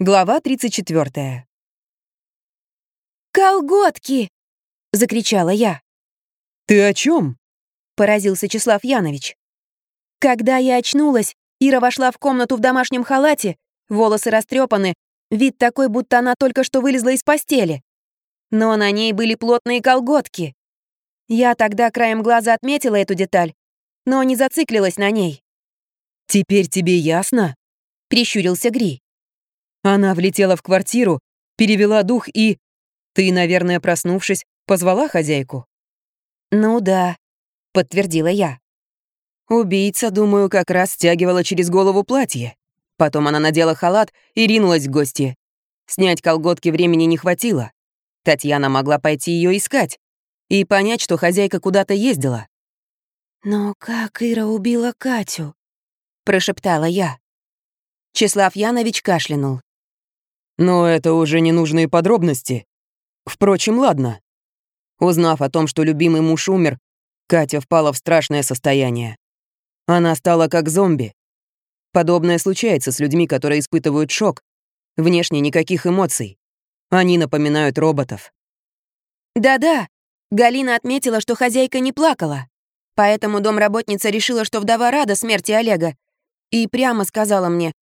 Глава 34. «Колготки!» — закричала я. «Ты о чем? поразился Числав Янович. Когда я очнулась, Ира вошла в комнату в домашнем халате, волосы растрепаны, вид такой, будто она только что вылезла из постели. Но на ней были плотные колготки. Я тогда краем глаза отметила эту деталь, но не зациклилась на ней. «Теперь тебе ясно?» — прищурился Гри. Она влетела в квартиру, перевела дух и... Ты, наверное, проснувшись, позвала хозяйку? «Ну да», — подтвердила я. Убийца, думаю, как раз стягивала через голову платье. Потом она надела халат и ринулась к гости. Снять колготки времени не хватило. Татьяна могла пойти ее искать и понять, что хозяйка куда-то ездила. «Но как Ира убила Катю?» — прошептала я. Числав Янович кашлянул. Но это уже ненужные подробности. Впрочем, ладно. Узнав о том, что любимый муж умер, Катя впала в страшное состояние. Она стала как зомби. Подобное случается с людьми, которые испытывают шок. Внешне никаких эмоций. Они напоминают роботов. Да-да, Галина отметила, что хозяйка не плакала. Поэтому домработница решила, что вдова рада смерти Олега. И прямо сказала мне,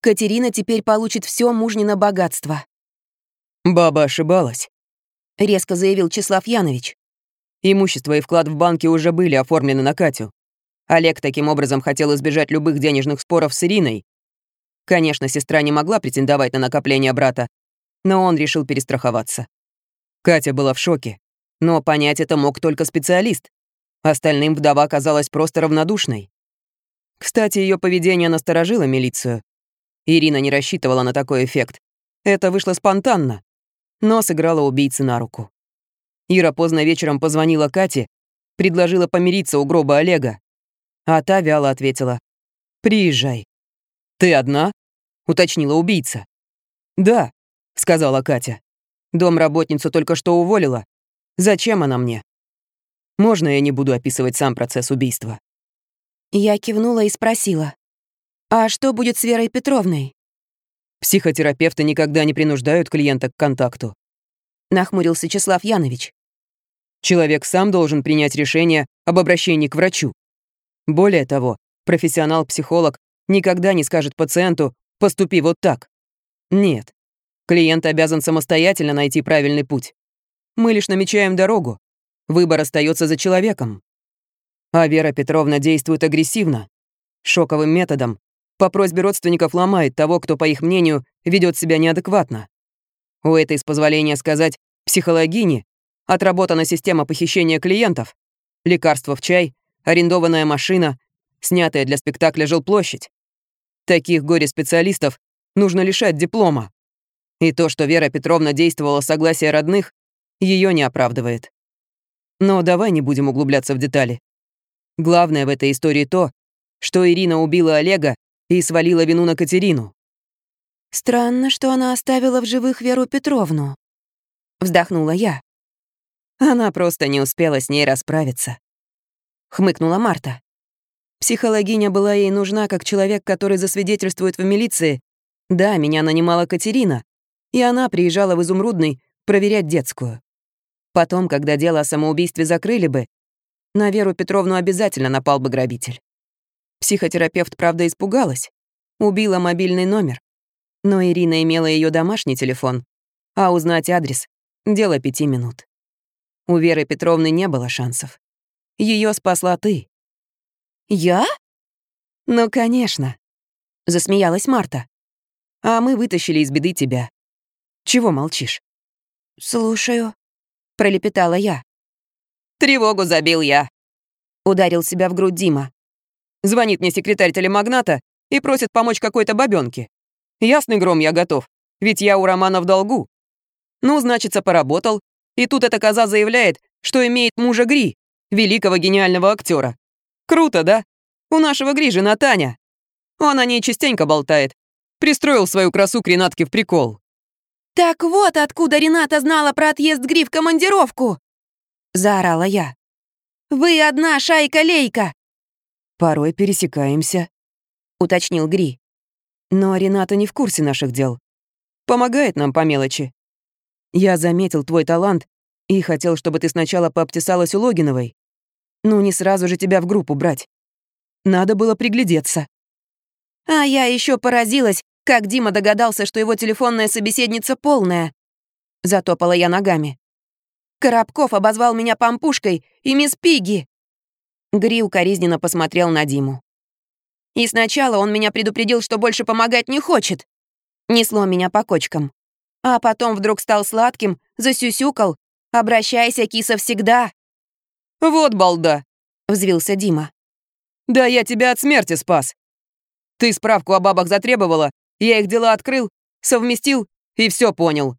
Катерина теперь получит все мужнино богатство. «Баба ошибалась», — резко заявил Числав Янович. «Имущество и вклад в банке уже были оформлены на Катю. Олег таким образом хотел избежать любых денежных споров с Ириной. Конечно, сестра не могла претендовать на накопление брата, но он решил перестраховаться. Катя была в шоке, но понять это мог только специалист. Остальным вдова казалась просто равнодушной. Кстати, ее поведение насторожило милицию. Ирина не рассчитывала на такой эффект. Это вышло спонтанно, но сыграла убийце на руку. Ира поздно вечером позвонила Кате, предложила помириться у гроба Олега. А та вяло ответила. «Приезжай». «Ты одна?» — уточнила убийца. «Да», — сказала Катя. «Домработницу только что уволила. Зачем она мне?» «Можно я не буду описывать сам процесс убийства?» Я кивнула и спросила. «А что будет с Верой Петровной?» «Психотерапевты никогда не принуждают клиента к контакту», — нахмурился Числав Янович. «Человек сам должен принять решение об обращении к врачу. Более того, профессионал-психолог никогда не скажет пациенту «поступи вот так». Нет. Клиент обязан самостоятельно найти правильный путь. Мы лишь намечаем дорогу. Выбор остается за человеком. А Вера Петровна действует агрессивно, шоковым методом, по просьбе родственников ломает того, кто, по их мнению, ведет себя неадекватно. У этой, с позволения сказать, психологини отработана система похищения клиентов, лекарства в чай, арендованная машина, снятая для спектакля жилплощадь. Таких горе-специалистов нужно лишать диплома. И то, что Вера Петровна действовала согласия родных, ее не оправдывает. Но давай не будем углубляться в детали. Главное в этой истории то, что Ирина убила Олега и свалила вину на Катерину. «Странно, что она оставила в живых Веру Петровну», — вздохнула я. Она просто не успела с ней расправиться. Хмыкнула Марта. Психологиня была ей нужна как человек, который засвидетельствует в милиции. Да, меня нанимала Катерина, и она приезжала в Изумрудный проверять детскую. Потом, когда дело о самоубийстве закрыли бы, на Веру Петровну обязательно напал бы грабитель. Психотерапевт, правда, испугалась. Убила мобильный номер. Но Ирина имела ее домашний телефон, а узнать адрес — дело пяти минут. У Веры Петровны не было шансов. Ее спасла ты. Я? Ну, конечно. Засмеялась Марта. А мы вытащили из беды тебя. Чего молчишь? Слушаю, пролепетала я. Тревогу забил я. Ударил себя в грудь Дима. Звонит мне секретарь телемагната и просит помочь какой-то бабёнке. Ясный гром, я готов, ведь я у Романа в долгу. Ну, значится, поработал. И тут эта коза заявляет, что имеет мужа Гри, великого гениального актера. Круто, да? У нашего Гри жена Таня. Он о ней частенько болтает. Пристроил свою красу к Ренатке в прикол. «Так вот откуда Рената знала про отъезд Гри в командировку!» Заорала я. «Вы одна шайка-лейка! «Порой пересекаемся», — уточнил Гри. «Но Рената не в курсе наших дел. Помогает нам по мелочи. Я заметил твой талант и хотел, чтобы ты сначала пообтесалась у Логиновой. Ну, не сразу же тебя в группу брать. Надо было приглядеться. А я еще поразилась, как Дима догадался, что его телефонная собеседница полная. Затопала я ногами. Коробков обозвал меня помпушкой и мисс Пиги. Гри укоризненно посмотрел на Диму. И сначала он меня предупредил, что больше помогать не хочет. Несло меня по кочкам. А потом вдруг стал сладким, засюсюкал. «Обращайся, киса, всегда!» «Вот балда!» — взвился Дима. «Да я тебя от смерти спас. Ты справку о бабах затребовала, я их дела открыл, совместил и все понял.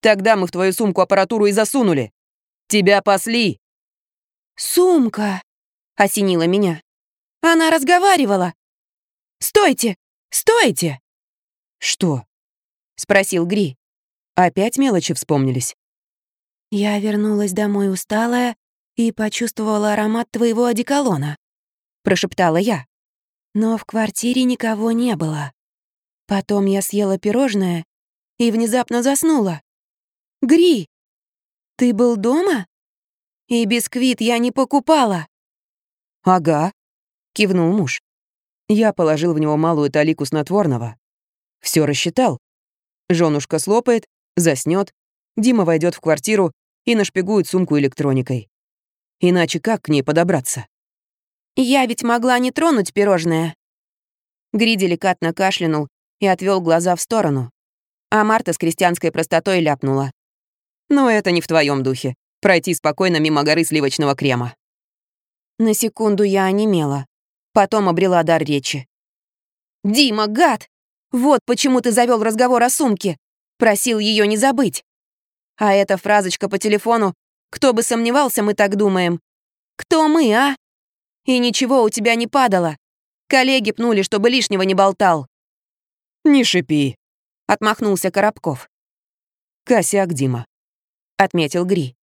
Тогда мы в твою сумку аппаратуру и засунули. Тебя пасли!» «Сумка!» — осенила меня. «Она разговаривала! Стойте! Стойте!» «Что?» — спросил Гри. Опять мелочи вспомнились. Я вернулась домой усталая и почувствовала аромат твоего одеколона, прошептала я. Но в квартире никого не было. Потом я съела пирожное и внезапно заснула. Гри, ты был дома? И бисквит я не покупала. Ага, кивнул муж. Я положил в него малую талику снотворного. Все рассчитал. Женушка слопает, заснет, Дима войдет в квартиру и нашпигует сумку электроникой. Иначе как к ней подобраться? «Я ведь могла не тронуть пирожное». Гри деликатно кашлянул и отвел глаза в сторону. А Марта с крестьянской простотой ляпнула. «Но это не в твоем духе. Пройти спокойно мимо горы сливочного крема». На секунду я онемела. Потом обрела дар речи. «Дима, гад! Вот почему ты завел разговор о сумке. Просил ее не забыть. А эта фразочка по телефону «Кто бы сомневался, мы так думаем». Кто мы, а? И ничего у тебя не падало. Коллеги пнули, чтобы лишнего не болтал. «Не шипи», — отмахнулся Коробков. «Косяк, Дима», — отметил Гри.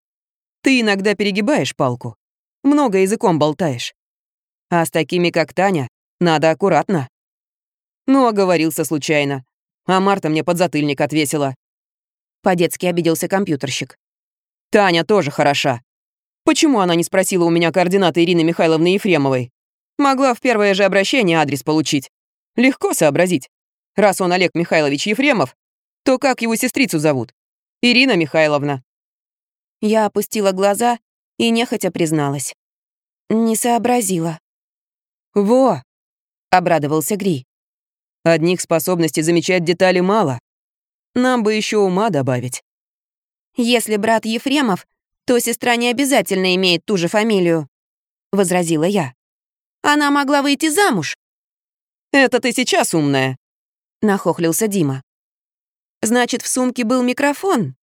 «Ты иногда перегибаешь палку. Много языком болтаешь. А с такими, как Таня, надо аккуратно». Ну, оговорился случайно. А Марта мне подзатыльник отвесила. По-детски обиделся компьютерщик. Таня тоже хороша. Почему она не спросила у меня координаты Ирины Михайловны Ефремовой? Могла в первое же обращение адрес получить. Легко сообразить. Раз он Олег Михайлович Ефремов, то как его сестрицу зовут? Ирина Михайловна. Я опустила глаза и нехотя призналась. Не сообразила. «Во!» — обрадовался Гри. «Одних способностей замечать детали мало. Нам бы еще ума добавить. Если брат Ефремов, то сестра не обязательно имеет ту же фамилию, возразила я. Она могла выйти замуж. Это ты сейчас умная, нахохлился Дима. Значит, в сумке был микрофон?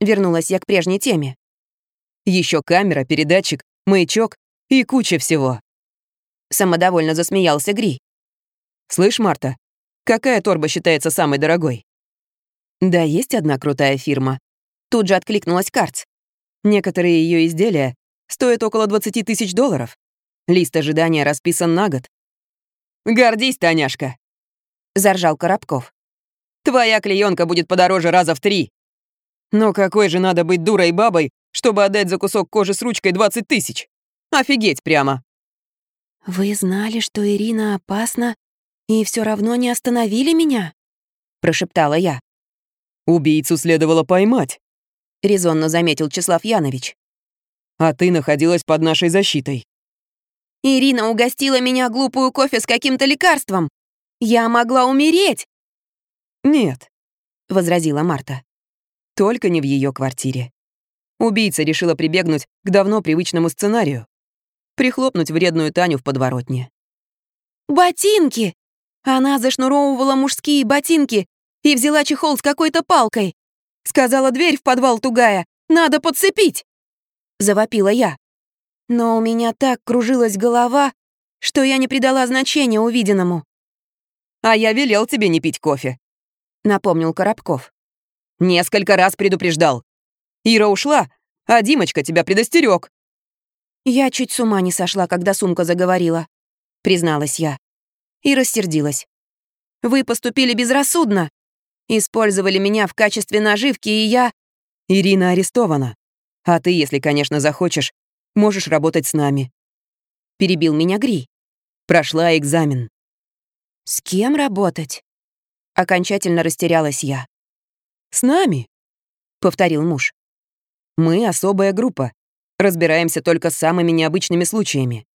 Вернулась я к прежней теме. Еще камера, передатчик, маячок и куча всего. Самодовольно засмеялся Гри. Слышь, Марта, какая торба считается самой дорогой? Да, есть одна крутая фирма. Тут же откликнулась Карц. Некоторые ее изделия стоят около 20 тысяч долларов. Лист ожидания расписан на год. «Гордись, Таняшка!» — заржал Коробков. «Твоя клеенка будет подороже раза в три. Но какой же надо быть дурой бабой, чтобы отдать за кусок кожи с ручкой 20 тысяч? Офигеть прямо!» «Вы знали, что Ирина опасна, и все равно не остановили меня?» — прошептала я. «Убийцу следовало поймать», — резонно заметил Числав Янович. «А ты находилась под нашей защитой». «Ирина угостила меня глупую кофе с каким-то лекарством. Я могла умереть». «Нет», — возразила Марта. «Только не в ее квартире. Убийца решила прибегнуть к давно привычному сценарию. Прихлопнуть вредную Таню в подворотне». «Ботинки! Она зашнуровывала мужские ботинки и взяла чехол с какой-то палкой. Сказала, дверь в подвал тугая, надо подцепить. Завопила я. Но у меня так кружилась голова, что я не придала значения увиденному. «А я велел тебе не пить кофе», — напомнил Коробков. «Несколько раз предупреждал. Ира ушла, а Димочка тебя предостерег. «Я чуть с ума не сошла, когда сумка заговорила», — призналась я. И рассердилась. «Вы поступили безрассудно. Использовали меня в качестве наживки, и я... Ирина арестована. А ты, если, конечно, захочешь, можешь работать с нами. Перебил меня Гри. Прошла экзамен. С кем работать? Окончательно растерялась я. С нами, повторил муж. Мы особая группа. Разбираемся только с самыми необычными случаями.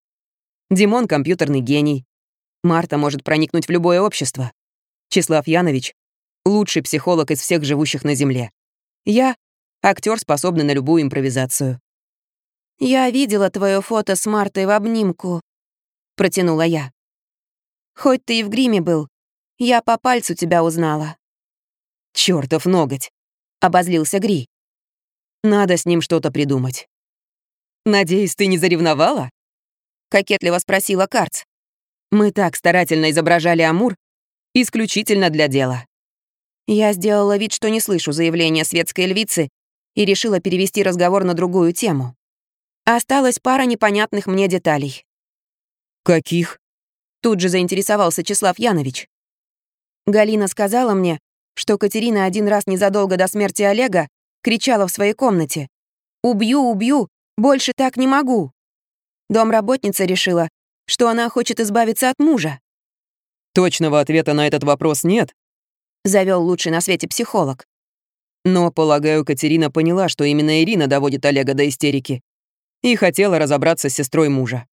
Димон — компьютерный гений. Марта может проникнуть в любое общество. Числав Янович — лучший психолог из всех живущих на Земле. Я — актер, способный на любую импровизацию. «Я видела твое фото с Мартой в обнимку», — протянула я. «Хоть ты и в гриме был, я по пальцу тебя узнала». «Чёртов ноготь!» — обозлился Гри. «Надо с ним что-то придумать». «Надеюсь, ты не заревновала?» — кокетливо спросила Карц. «Мы так старательно изображали Амур, исключительно для дела». Я сделала вид, что не слышу заявления светской львицы и решила перевести разговор на другую тему. Осталась пара непонятных мне деталей. «Каких?» Тут же заинтересовался Числав Янович. Галина сказала мне, что Катерина один раз незадолго до смерти Олега кричала в своей комнате «Убью, убью, больше так не могу». Домработница решила, что она хочет избавиться от мужа. Точного ответа на этот вопрос нет, завел лучший на свете психолог. Но, полагаю, Катерина поняла, что именно Ирина доводит Олега до истерики. И хотела разобраться с сестрой мужа.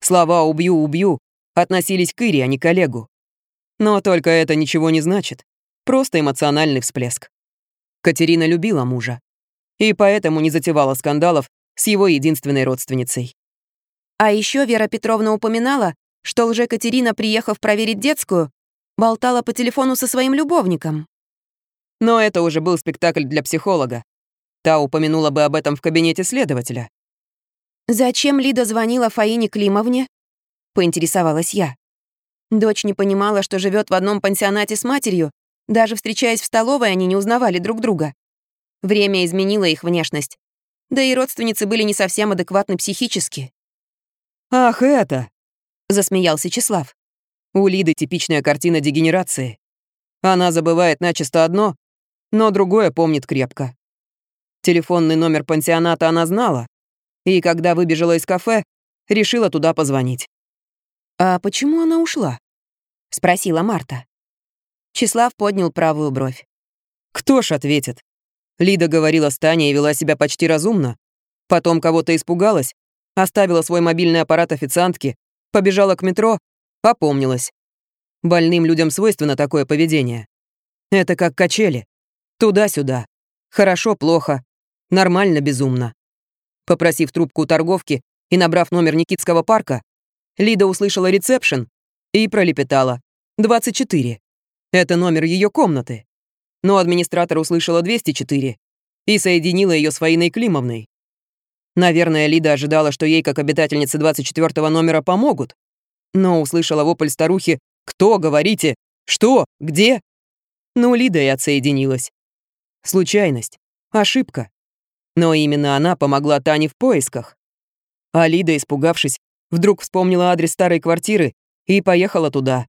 Слова «убью, убью» относились к Ире, а не к Олегу. Но только это ничего не значит. Просто эмоциональный всплеск. Катерина любила мужа. И поэтому не затевала скандалов с его единственной родственницей. А еще Вера Петровна упоминала, что лже-Катерина, приехав проверить детскую, болтала по телефону со своим любовником. Но это уже был спектакль для психолога. Та упомянула бы об этом в кабинете следователя. «Зачем Лида звонила Фаине Климовне?» — поинтересовалась я. Дочь не понимала, что живет в одном пансионате с матерью, даже встречаясь в столовой, они не узнавали друг друга. Время изменило их внешность. Да и родственницы были не совсем адекватны психически. «Ах, это!» — засмеялся Числав. У Лиды типичная картина дегенерации. Она забывает начисто одно, но другое помнит крепко. Телефонный номер пансионата она знала, и когда выбежала из кафе, решила туда позвонить. «А почему она ушла?» — спросила Марта. Числав поднял правую бровь. «Кто ж ответит?» Лида говорила с Таней и вела себя почти разумно. Потом кого-то испугалась, оставила свой мобильный аппарат официантке, побежала к метро Опомнилась. Больным людям свойственно такое поведение. Это как качели. Туда-сюда. Хорошо, плохо. Нормально, безумно. Попросив трубку у торговки и набрав номер Никитского парка, Лида услышала ресепшн и пролепетала. 24. Это номер ее комнаты. Но администратор услышала 204 и соединила ее с Фаиной Климовной. Наверное, Лида ожидала, что ей, как обитательнице 24 номера, помогут но услышала вопль старухи «Кто, говорите? Что? Где?» Ну, Лида и отсоединилась. Случайность. Ошибка. Но именно она помогла Тане в поисках. А Лида, испугавшись, вдруг вспомнила адрес старой квартиры и поехала туда.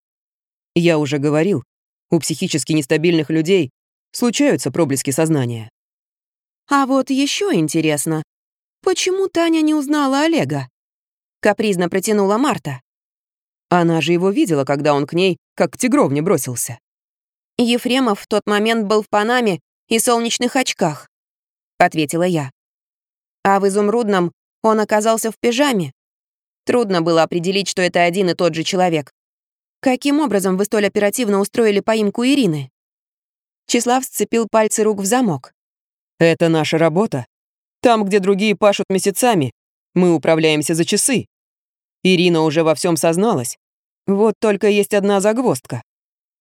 Я уже говорил, у психически нестабильных людей случаются проблески сознания. А вот еще интересно, почему Таня не узнала Олега? Капризно протянула Марта. Она же его видела, когда он к ней, как к тигровне, бросился. «Ефремов в тот момент был в Панаме и солнечных очках», — ответила я. А в изумрудном он оказался в пижаме. Трудно было определить, что это один и тот же человек. Каким образом вы столь оперативно устроили поимку Ирины? Числав сцепил пальцы рук в замок. «Это наша работа. Там, где другие пашут месяцами, мы управляемся за часы. Ирина уже во всем созналась. Вот только есть одна загвоздка.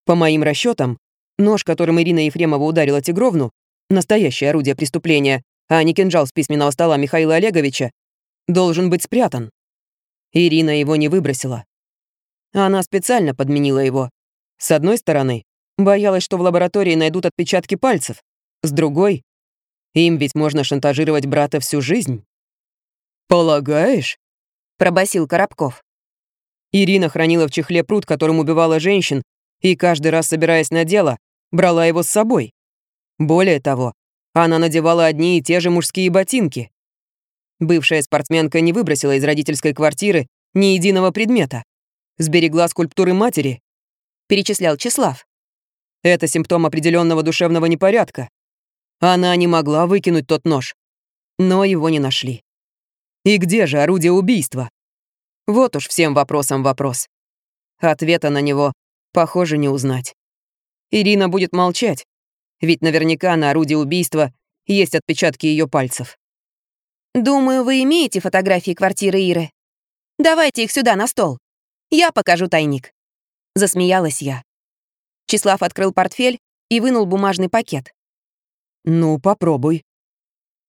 По моим расчетам, нож, которым Ирина Ефремова ударила Тигровну, настоящее орудие преступления, а не кинжал с письменного стола Михаила Олеговича, должен быть спрятан. Ирина его не выбросила. Она специально подменила его. С одной стороны, боялась, что в лаборатории найдут отпечатки пальцев. С другой, им ведь можно шантажировать брата всю жизнь. «Полагаешь?» — пробасил Коробков. Ирина хранила в чехле пруд, которым убивала женщин, и каждый раз, собираясь на дело, брала его с собой. Более того, она надевала одни и те же мужские ботинки. Бывшая спортсменка не выбросила из родительской квартиры ни единого предмета. Сберегла скульптуры матери, перечислял Числав. Это симптом определенного душевного непорядка. Она не могла выкинуть тот нож, но его не нашли. И где же орудие убийства? Вот уж всем вопросом вопрос. Ответа на него, похоже, не узнать. Ирина будет молчать, ведь наверняка на орудии убийства есть отпечатки ее пальцев. «Думаю, вы имеете фотографии квартиры Иры. Давайте их сюда, на стол. Я покажу тайник». Засмеялась я. Числав открыл портфель и вынул бумажный пакет. «Ну, попробуй».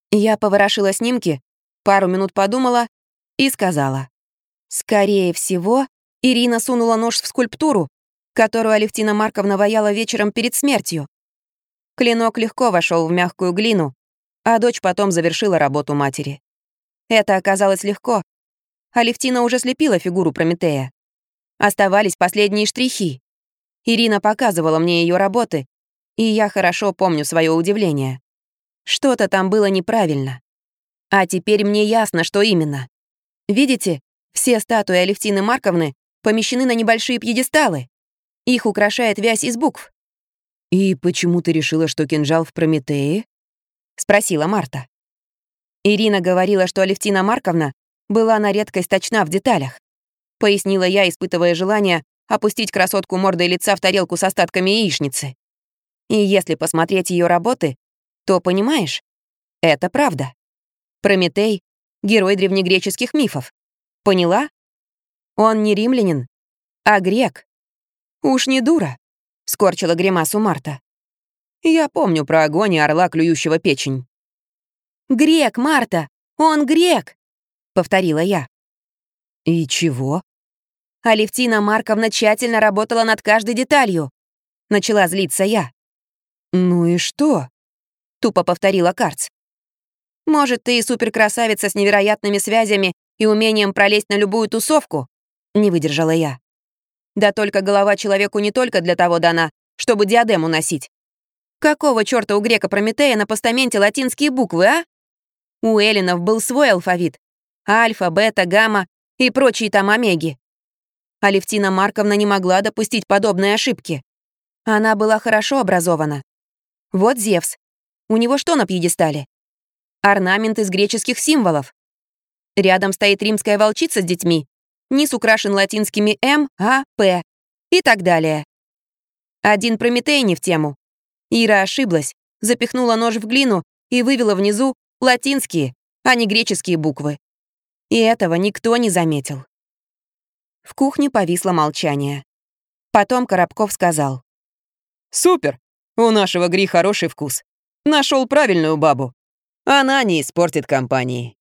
Я поворошила снимки, пару минут подумала и сказала. Скорее всего, Ирина сунула нож в скульптуру, которую Алевтина Марковна ваяла вечером перед смертью. Клинок легко вошел в мягкую глину, а дочь потом завершила работу матери. Это оказалось легко. Алевтина уже слепила фигуру Прометея. Оставались последние штрихи. Ирина показывала мне ее работы, и я хорошо помню свое удивление. Что-то там было неправильно. А теперь мне ясно, что именно. Видите, все статуи Алевтины Марковны помещены на небольшие пьедесталы. Их украшает вязь из букв. «И почему ты решила, что кинжал в Прометее?» — спросила Марта. Ирина говорила, что Алевтина Марковна была на редкость точна в деталях. Пояснила я, испытывая желание опустить красотку мордой лица в тарелку с остатками яичницы. И если посмотреть ее работы, то понимаешь, это правда. Прометей — герой древнегреческих мифов. Поняла? Он не римлянин, а грек. Уж не дура, — скорчила гримасу Марта. Я помню про огонь и орла, клюющего печень. «Грек, Марта! Он грек!» — повторила я. «И чего?» Алевтина Марковна тщательно работала над каждой деталью. Начала злиться я. «Ну и что?» — тупо повторила Карц. «Может, ты и суперкрасавица с невероятными связями и умением пролезть на любую тусовку?» — не выдержала я. «Да только голова человеку не только для того дана, чтобы диадему носить. Какого чёрта у грека Прометея на постаменте латинские буквы, а? У эллинов был свой алфавит. Альфа, бета, гамма и прочие там омеги. Алевтина Марковна не могла допустить подобной ошибки. Она была хорошо образована. Вот Зевс. У него что на пьедестале? Орнамент из греческих символов. Рядом стоит римская волчица с детьми. Низ украшен латинскими М, А, П и так далее. Один Прометей не в тему. Ира ошиблась, запихнула нож в глину и вывела внизу латинские, а не греческие буквы. И этого никто не заметил. В кухне повисло молчание. Потом Коробков сказал. «Супер! У нашего Гри хороший вкус. Нашел правильную бабу. Она не испортит компании».